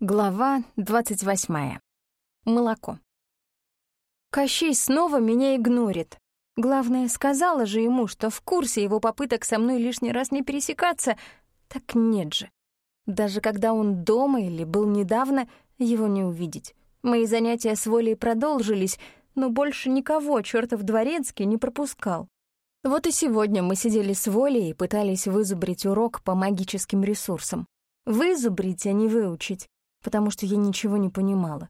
Глава 28. Молоко. Кощей снова меня игнорит. Главное, сказала же ему, что в курсе его попыток со мной лишний раз не пересекаться. Так нет же. Даже когда он дома или был недавно, его не увидеть. Мои занятия с волей продолжились, но больше никого чертов дворецкий не пропускал. Вот и сегодня мы сидели с волей и пытались вызубрить урок по магическим ресурсам. Вызубрить, а не выучить потому что я ничего не понимала.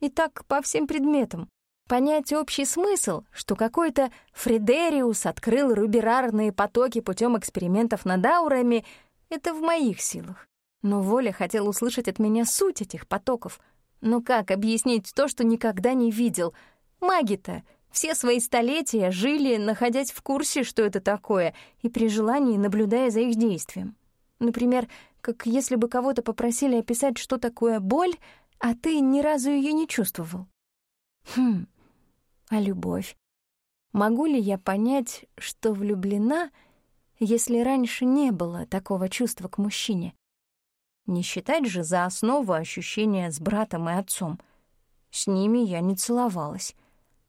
И так по всем предметам. Понять общий смысл, что какой-то Фредериус открыл руберарные потоки путем экспериментов над аурами, это в моих силах. Но Воля хотел услышать от меня суть этих потоков. Но как объяснить то, что никогда не видел? Маги-то все свои столетия жили, находясь в курсе, что это такое, и при желании наблюдая за их действием. Например, как если бы кого-то попросили описать, что такое боль, а ты ни разу ее не чувствовал. Хм, а любовь? Могу ли я понять, что влюблена, если раньше не было такого чувства к мужчине? Не считать же за основу ощущения с братом и отцом. С ними я не целовалась,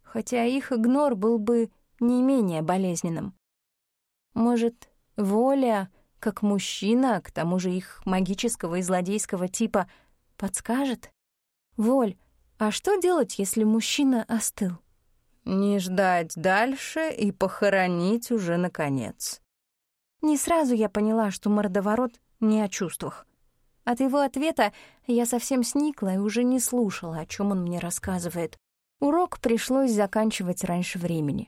хотя их игнор был бы не менее болезненным. Может, воля как мужчина, к тому же их магического и злодейского типа, подскажет? Воль, а что делать, если мужчина остыл? Не ждать дальше и похоронить уже наконец. Не сразу я поняла, что мордоворот не о чувствах. От его ответа я совсем сникла и уже не слушала, о чем он мне рассказывает. Урок пришлось заканчивать раньше времени.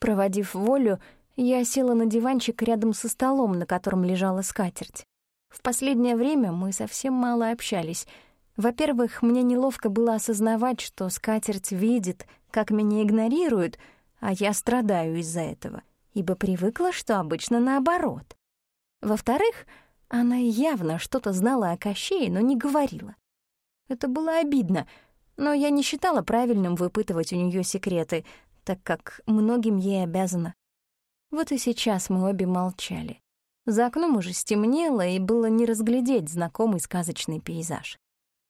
Проводив волю, я села на диванчик рядом со столом, на котором лежала скатерть. В последнее время мы совсем мало общались. Во-первых, мне неловко было осознавать, что скатерть видит, как меня игнорируют, а я страдаю из-за этого, ибо привыкла, что обычно наоборот. Во-вторых, она явно что-то знала о Кощее, но не говорила. Это было обидно, но я не считала правильным выпытывать у нее секреты, так как многим ей обязана. Вот и сейчас мы обе молчали. За окном уже стемнело, и было не разглядеть знакомый сказочный пейзаж.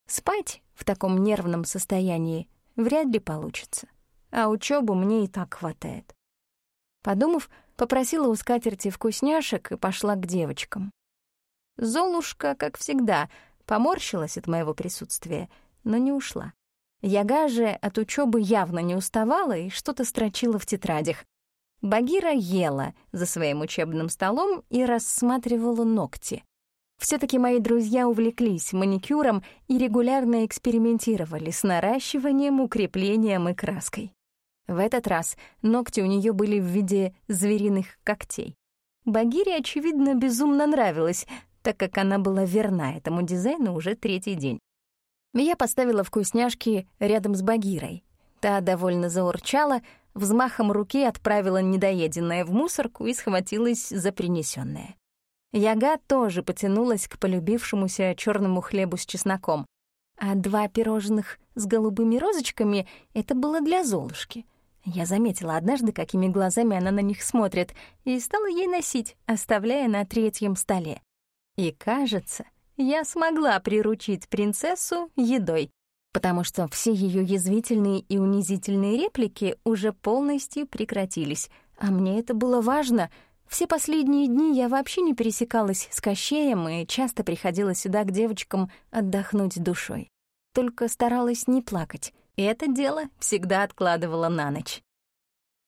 Спать в таком нервном состоянии вряд ли получится, а учебу мне и так хватает. Подумав, попросила у скатерти вкусняшек и пошла к девочкам. Золушка, как всегда, поморщилась от моего присутствия, но не ушла. Яга же от учебы явно не уставала и что-то строчила в тетрадях, Багира ела за своим учебным столом и рассматривала ногти. все таки мои друзья увлеклись маникюром и регулярно экспериментировали с наращиванием, укреплением и краской. В этот раз ногти у нее были в виде звериных когтей. Багире, очевидно, безумно нравилось, так как она была верна этому дизайну уже третий день. Я поставила вкусняшки рядом с Багирой. Та довольно заурчала, взмахом руки отправила недоеденное в мусорку и схватилась за принесенное. Яга тоже потянулась к полюбившемуся черному хлебу с чесноком, а два пирожных с голубыми розочками — это было для Золушки. Я заметила однажды, какими глазами она на них смотрит, и стала ей носить, оставляя на третьем столе. И, кажется, я смогла приручить принцессу едой, потому что все ее язвительные и унизительные реплики уже полностью прекратились, а мне это было важно. Все последние дни я вообще не пересекалась с Кощеем и часто приходила сюда к девочкам отдохнуть душой. Только старалась не плакать, и это дело всегда откладывала на ночь.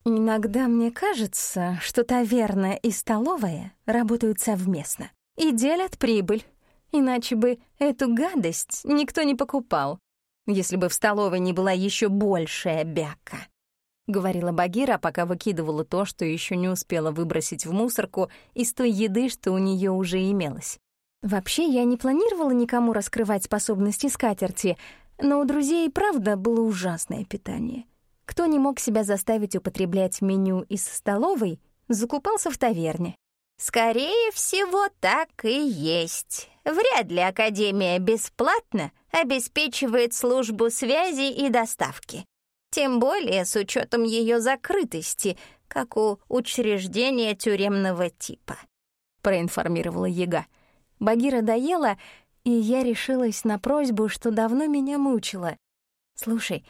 Иногда мне кажется, что таверна и столовая работают совместно и делят прибыль, иначе бы эту гадость никто не покупал если бы в столовой не была еще большая бяка», — говорила Багира, пока выкидывала то, что еще не успела выбросить в мусорку из той еды, что у нее уже имелось. Вообще, я не планировала никому раскрывать способности скатерти, но у друзей, правда, было ужасное питание. Кто не мог себя заставить употреблять меню из столовой, закупался в таверне. «Скорее всего, так и есть. Вряд ли Академия бесплатно обеспечивает службу связи и доставки. Тем более с учетом ее закрытости, как у учреждения тюремного типа», — проинформировала Яга. Багира доела и я решилась на просьбу, что давно меня мучила. «Слушай,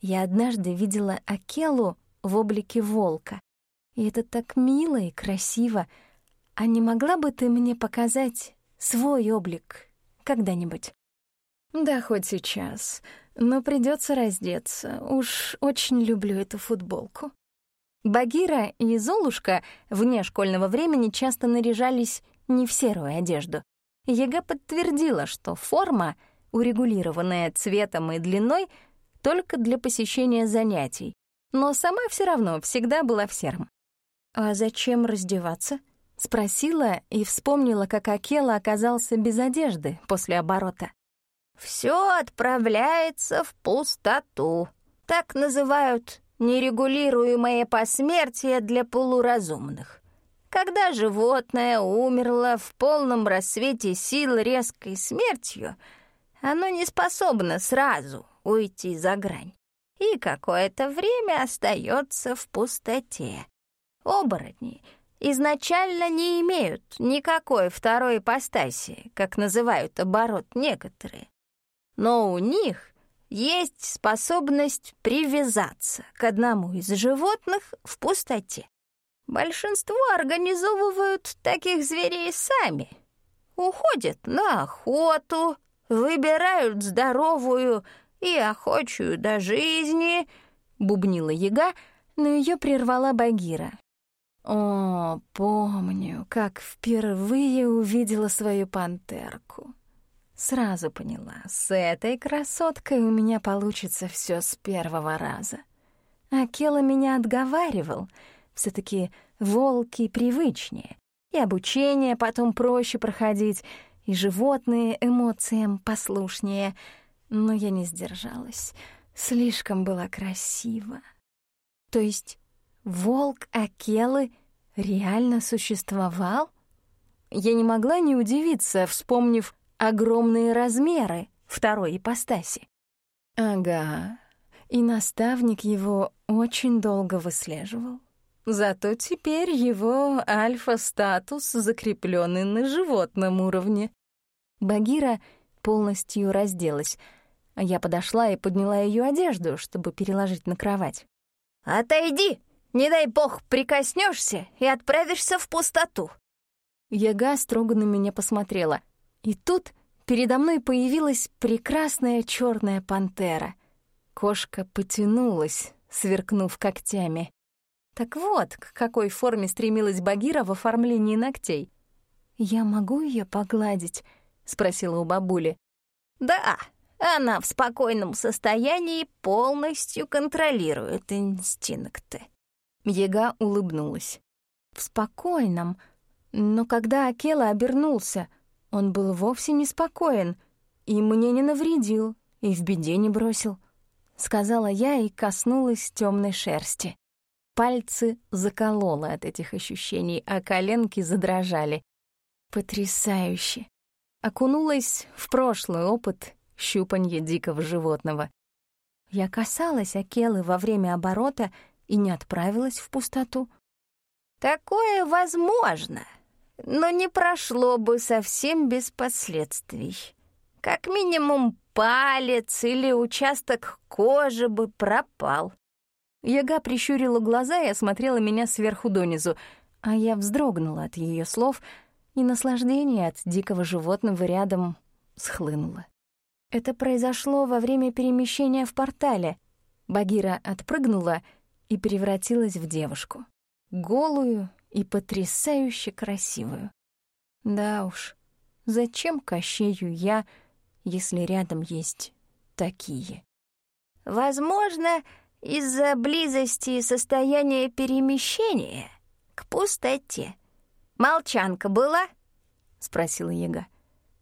я однажды видела Акелу в облике волка, и это так мило и красиво. А не могла бы ты мне показать свой облик когда-нибудь?» «Да, хоть сейчас, но придется раздеться. Уж очень люблю эту футболку». Багира и Золушка вне школьного времени часто наряжались не в серую одежду. ЕГЭ подтвердила, что форма, урегулированная цветом и длиной, только для посещения занятий, но сама все равно всегда была в сером. «А зачем раздеваться?» — спросила и вспомнила, как Акела оказался без одежды после оборота. «Все отправляется в пустоту. Так называют нерегулируемое посмертие для полуразумных. Когда животное умерло в полном рассвете сил резкой смертью, оно не способно сразу уйти за грань и какое-то время остается в пустоте. Оборотни изначально не имеют никакой второй ипостаси, как называют оборот некоторые. Но у них есть способность привязаться к одному из животных в пустоте. Большинство организовывают таких зверей сами. Уходят на охоту, выбирают здоровую и охочую до жизни, — бубнила яга, но ее прервала Багира. О, помню, как впервые увидела свою пантерку. Сразу поняла, с этой красоткой у меня получится все с первого раза. Акела меня отговаривал, все таки волки привычнее, и обучение потом проще проходить, и животные эмоциям послушнее. Но я не сдержалась, слишком было красиво. То есть волк Акелы реально существовал? Я не могла не удивиться, вспомнив огромные размеры второй ипостаси. Ага, и наставник его очень долго выслеживал. Зато теперь его альфа-статус закрепленный на животном уровне. Багира полностью разделась, а я подошла и подняла ее одежду, чтобы переложить на кровать. «Отойди! Не дай бог прикоснешься и отправишься в пустоту!» Яга строго на меня посмотрела — и тут передо мной появилась прекрасная черная пантера. Кошка потянулась, сверкнув когтями. Так вот, к какой форме стремилась Багира в оформлении ногтей. «Я могу ее погладить?» — спросила у бабули. «Да, она в спокойном состоянии полностью контролирует инстинкты». Ега улыбнулась. «В спокойном. Но когда Акела обернулся, он был вовсе неспокоен и мне не навредил, и в беде не бросил. Сказала я и коснулась темной шерсти. Пальцы закололо от этих ощущений, а коленки задрожали. Потрясающе. Окунулась в прошлый опыт щупанья дикого животного. Я касалась Акелы во время оборота и не отправилась в пустоту. «Такое возможно», но не прошло бы совсем без последствий. Как минимум палец или участок кожи бы пропал. Яга прищурила глаза и осмотрела меня сверху донизу, а я вздрогнула от ее слов, и наслаждение от дикого животного рядом схлынуло. Это произошло во время перемещения в портале. Багира отпрыгнула и превратилась в девушку. Голую и потрясающе красивую. Да уж, зачем Кощею я, если рядом есть такие? Возможно, из-за близости состояния перемещения к пустоте. Молчанка была? — спросила Яга.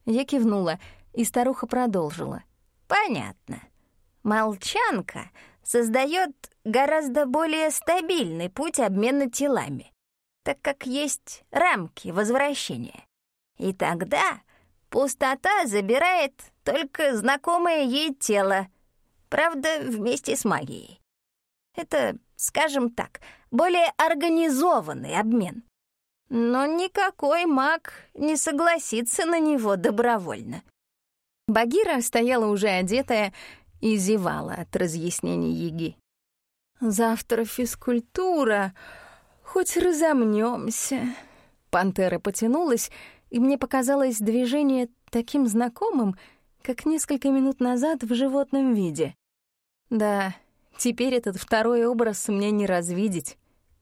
Я кивнула, и старуха продолжила. «Понятно. Молчанка создает гораздо более стабильный путь обмена телами так как есть рамки возвращения. И тогда пустота забирает только знакомое ей тело, правда, вместе с магией. Это, скажем так, более организованный обмен. Но никакой маг не согласится на него добровольно. Багира стояла уже одетая и зевала от разъяснений Еги. «Завтра физкультура, хоть разомнёмся». Пантера потянулась, и мне показалось движение таким знакомым, как несколько минут назад в животном виде. Да, теперь этот второй образ мне не развидеть.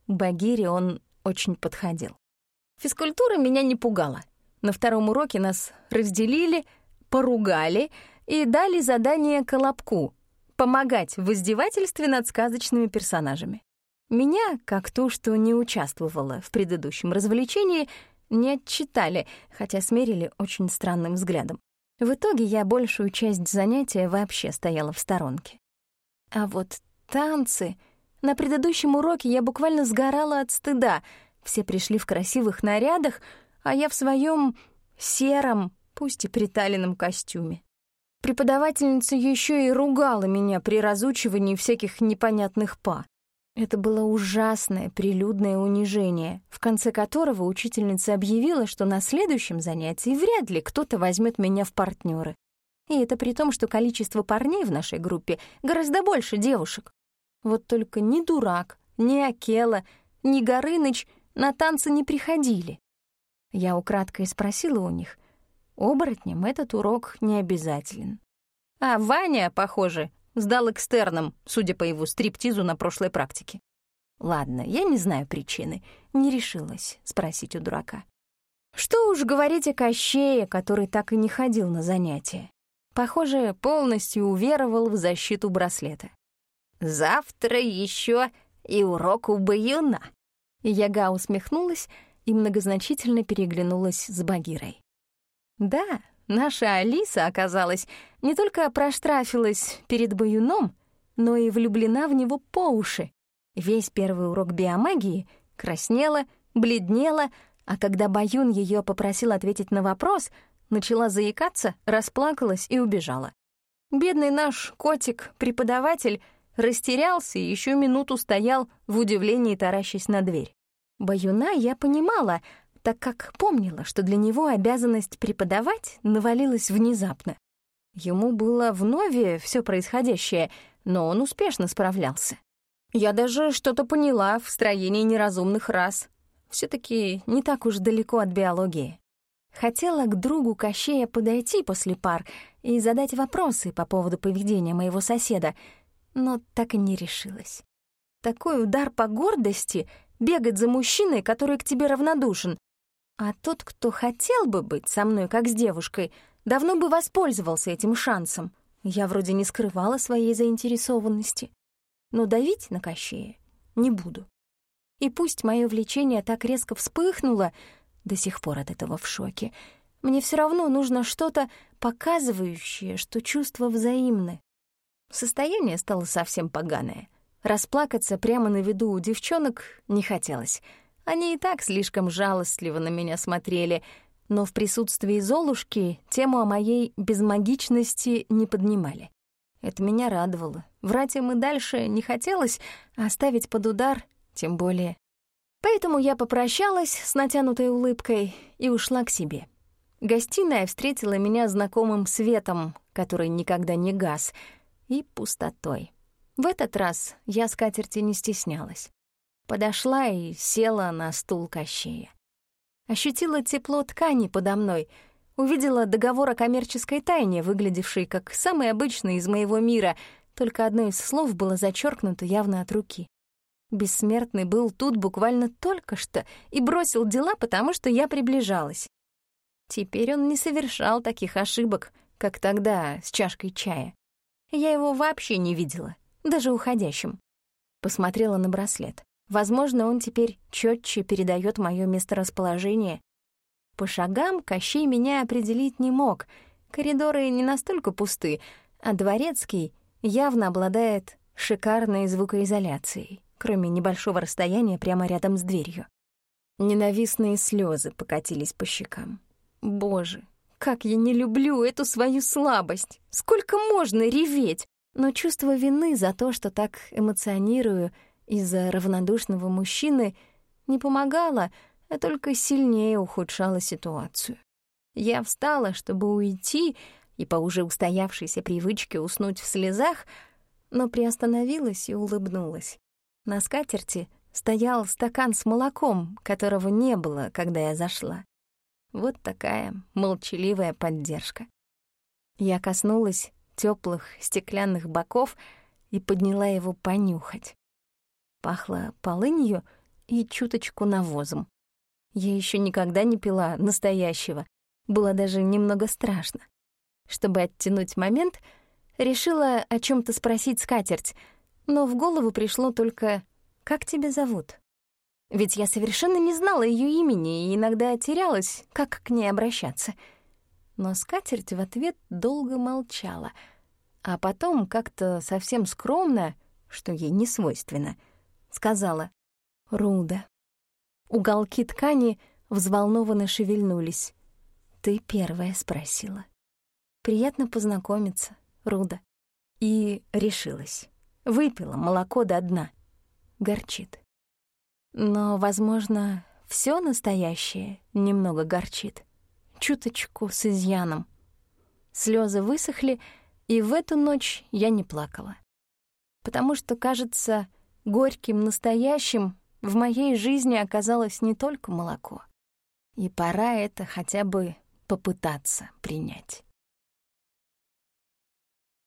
Багире он очень подходил. Физкультура меня не пугала. На втором уроке нас разделили, поругали и дали задание Колобку — помогать в издевательстве над сказочными персонажами. Меня, как ту, что не участвовала в предыдущем развлечении, не отчитали, хотя смерили очень странным взглядом. В итоге я большую часть занятия вообще стояла в сторонке. А вот танцы... На предыдущем уроке я буквально сгорала от стыда. Все пришли в красивых нарядах, а я в своем сером, пусть и приталенном костюме. Преподавательница еще и ругала меня при разучивании всяких непонятных па. Это было ужасное прилюдное унижение, в конце которого учительница объявила, что на следующем занятии вряд ли кто-то возьмет меня в партнеры. И это при том, что количество парней в нашей группе гораздо больше девушек. Вот только ни дурак, ни Акела, ни Горыныч на танцы не приходили. Я украдкой спросила у них, оборотням этот урок не обязателен. А Ваня, похоже, сдал экстерном, судя по его стриптизу на прошлой практике. Ладно, я не знаю причины, не решилась спросить у дурака. Что уж говорить о Кощее, который так и не ходил на занятия. Похоже, полностью уверовал в защиту браслета. «Завтра еще и урок у Баюна». Яга усмехнулась и многозначительно переглянулась с Багирой. Да, наша Алиса, оказалась, не только проштрафилась перед Баюном, но и влюблена в него по уши. Весь первый урок биомагии краснела, бледнела, а когда Баюн ее попросил ответить на вопрос, начала заикаться, расплакалась и убежала. Бедный наш котик-преподаватель растерялся и еще минуту стоял в удивлении, таращась на дверь. Баюна я понимала, так как помнила, что для него обязанность преподавать навалилась внезапно. Ему было вновь все происходящее, но он успешно справлялся. Я даже что-то поняла в строении неразумных рас. все таки не так уж далеко от биологии. Хотела к другу Кощея подойти после пар и задать вопросы по поводу поведения моего соседа, но так и не решилась. Такой удар по гордости — бегать за мужчиной, который к тебе равнодушен. А тот, кто хотел бы быть со мной, как с девушкой, давно бы воспользовался этим шансом. Я вроде не скрывала своей заинтересованности. Но давить на Кощея не буду. И пусть мое влечение так резко вспыхнуло, до сих пор от этого в шоке, мне все равно нужно что-то показывающее, что чувства взаимны. Состояние стало совсем поганое. Расплакаться прямо на виду у девчонок не хотелось. Они и так слишком жалостливо на меня смотрели, но в присутствии Золушки тему о моей безмагичности не поднимали. Это меня радовало. Врать им и дальше не хотелось, а ставить под удар тем более. Поэтому я попрощалась с натянутой улыбкой и ушла к себе. Гостиная встретила меня знакомым светом, который никогда не гас — и пустотой. В этот раз я скатерти не стеснялась. Подошла и села на стул Кощея. Ощутила тепло ткани подо мной, увидела договор о коммерческой тайне, выглядевший как самый обычный из моего мира, только одно из слов было зачеркнуто явно от руки. Бессмертный был тут буквально только что и бросил дела, потому что я приближалась. Теперь он не совершал таких ошибок, как тогда с чашкой чая. Я его вообще не видела, даже уходящим. Посмотрела на браслет. Возможно, он теперь четче передает мое месторасположение. По шагам Кощей меня определить не мог. Коридоры не настолько пусты, а дворецкий явно обладает шикарной звукоизоляцией, кроме небольшого расстояния прямо рядом с дверью. Ненавистные слезы покатились по щекам. Боже, как я не люблю эту свою слабость! Сколько можно реветь? Но чувство вины за то, что так эмоционирую из-за равнодушного мужчины, не помогало, а только сильнее ухудшало ситуацию. Я встала, чтобы уйти, и по уже устоявшейся привычке уснуть в слезах, но приостановилась и улыбнулась. На скатерти стоял стакан с молоком, которого не было, когда я зашла. Вот такая молчаливая поддержка. Я коснулась теплых стеклянных боков и подняла его понюхать. Пахло полынью и чуточку навозом. Я еще никогда не пила настоящего. Было даже немного страшно. Чтобы оттянуть момент, решила о чем то спросить скатерть, но в голову пришло только «Как тебя зовут?» Ведь я совершенно не знала ее имени и иногда терялась, как к ней обращаться. Но скатерть в ответ долго молчала, а потом как-то совсем скромно, что ей не свойственно, сказала «Руда». Уголки ткани взволнованно шевельнулись. «Ты первая спросила». «Приятно познакомиться, Руда». И решилась. Выпила молоко до дна. Горчит. Но, возможно, все настоящее немного горчит. Чуточку с изъяном. Слезы высохли, и в эту ночь я не плакала. Потому что, кажется, горьким настоящим в моей жизни оказалось не только молоко. И пора это хотя бы попытаться принять.